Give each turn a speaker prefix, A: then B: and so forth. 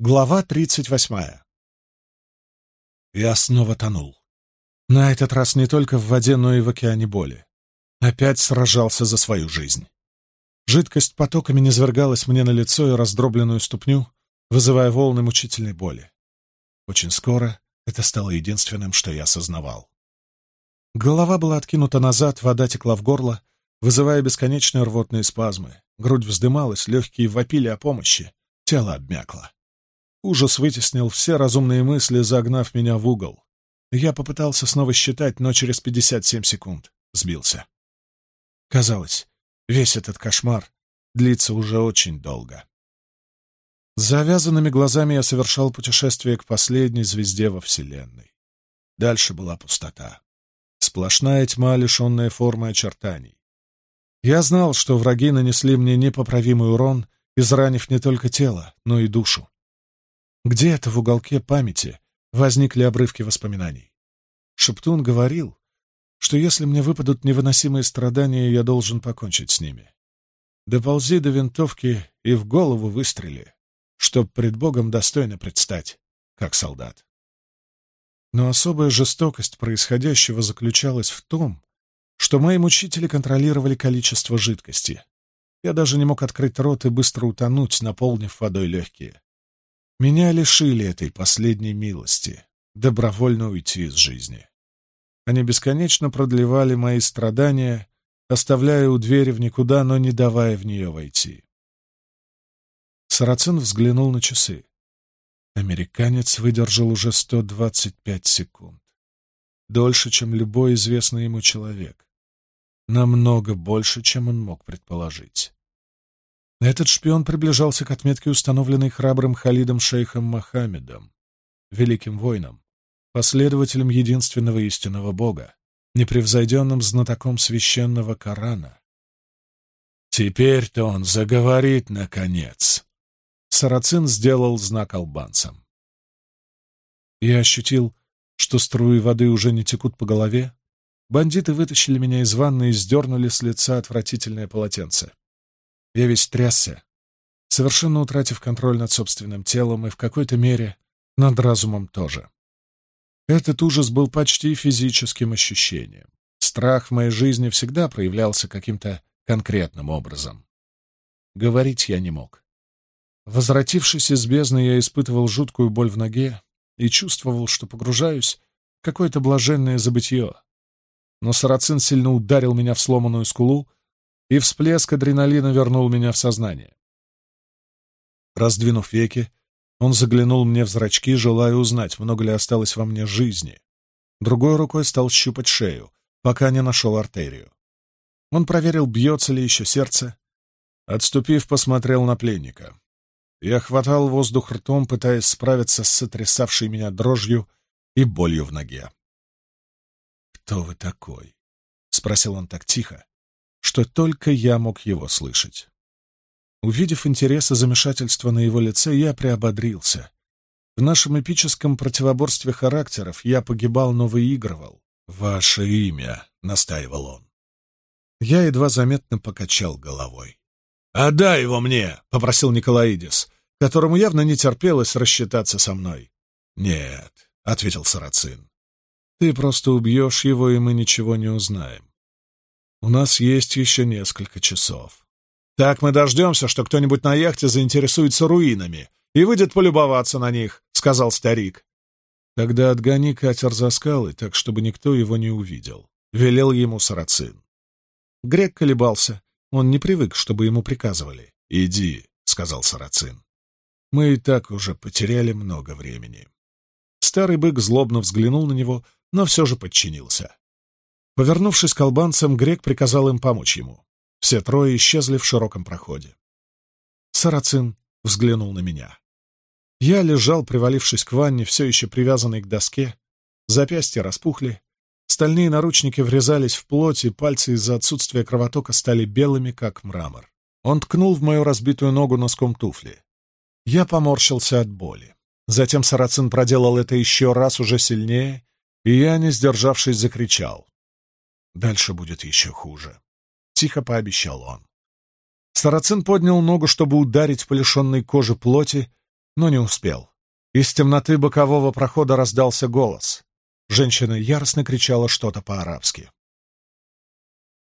A: Глава 38. Я снова тонул. На этот раз не только в воде, но и в океане боли. Опять сражался за свою жизнь. Жидкость потоками низвергалась мне на лицо и раздробленную ступню, вызывая волны мучительной боли. Очень скоро это стало единственным, что я осознавал. Голова была откинута назад, вода текла в горло, вызывая бесконечные рвотные спазмы. Грудь вздымалась, легкие вопили о помощи, тело обмякло. Ужас вытеснил все разумные мысли, загнав меня в угол. Я попытался снова считать, но через 57 секунд сбился. Казалось, весь этот кошмар длится уже очень долго. С завязанными глазами я совершал путешествие к последней звезде во Вселенной. Дальше была пустота. Сплошная тьма, лишенная формы очертаний. Я знал, что враги нанесли мне непоправимый урон, изранив не только тело, но и душу. Где это в уголке памяти возникли обрывки воспоминаний. Шептун говорил, что если мне выпадут невыносимые страдания, я должен покончить с ними. Доползи до винтовки и в голову выстрели, чтоб пред Богом достойно предстать, как солдат. Но особая жестокость происходящего заключалась в том, что мои мучители контролировали количество жидкости. Я даже не мог открыть рот и быстро утонуть, наполнив водой легкие. Меня лишили этой последней милости, добровольно уйти из жизни. Они бесконечно продлевали мои страдания, оставляя у двери в никуда, но не давая в нее войти. Сарацин взглянул на часы. Американец выдержал уже 125 секунд. Дольше, чем любой известный ему человек. Намного больше, чем он мог предположить. Этот шпион приближался к отметке, установленной храбрым Халидом шейхом Мохаммедом, великим воином, последователем единственного истинного Бога, непревзойденным знатоком священного Корана. «Теперь-то он заговорит, наконец!» Сарацин сделал знак албанцам. Я ощутил, что струи воды уже не текут по голове. Бандиты вытащили меня из ванны и сдернули с лица отвратительное полотенце. Я весь трясся, совершенно утратив контроль над собственным телом и в какой-то мере над разумом тоже. Этот ужас был почти физическим ощущением. Страх в моей жизни всегда проявлялся каким-то конкретным образом. Говорить я не мог. Возвратившись из бездны, я испытывал жуткую боль в ноге и чувствовал, что погружаюсь в какое-то блаженное забытье. Но сарацин сильно ударил меня в сломанную скулу, и всплеск адреналина вернул меня в сознание. Раздвинув веки, он заглянул мне в зрачки, желая узнать, много ли осталось во мне жизни. Другой рукой стал щупать шею, пока не нашел артерию. Он проверил, бьется ли еще сердце. Отступив, посмотрел на пленника. Я хватал воздух ртом, пытаясь справиться с сотрясавшей меня дрожью и болью в ноге. «Кто вы такой?» — спросил он так тихо, что только я мог его слышать. Увидев интерес и замешательство на его лице, я приободрился. В нашем эпическом противоборстве характеров я погибал, но выигрывал. «Ваше имя», — настаивал он. Я едва заметно покачал головой. «Отдай его мне!» — попросил Николаидис, которому явно не терпелось рассчитаться со мной. «Нет», — ответил Сарацин. «Ты просто убьешь его, и мы ничего не узнаем. У нас есть еще несколько часов. Так мы дождемся, что кто-нибудь на яхте заинтересуется руинами и выйдет полюбоваться на них, — сказал старик. Тогда отгони катер за скалы, так, чтобы никто его не увидел, — велел ему сарацин. Грек колебался. Он не привык, чтобы ему приказывали. «Иди», — сказал сарацин. «Мы и так уже потеряли много времени». Старый бык злобно взглянул на него, но все же подчинился. Повернувшись к албанцам, грек приказал им помочь ему. Все трое исчезли в широком проходе. Сарацин взглянул на меня. Я лежал, привалившись к ванне, все еще привязанный к доске. Запястья распухли. Стальные наручники врезались в плоть, и пальцы из-за отсутствия кровотока стали белыми, как мрамор. Он ткнул в мою разбитую ногу носком туфли. Я поморщился от боли. Затем Сарацин проделал это еще раз уже сильнее, и я, не сдержавшись, закричал. Дальше будет еще хуже. Тихо пообещал он. Сарацин поднял ногу, чтобы ударить по лишенной коже плоти, но не успел. Из темноты бокового прохода раздался голос. Женщина яростно кричала что-то по-арабски.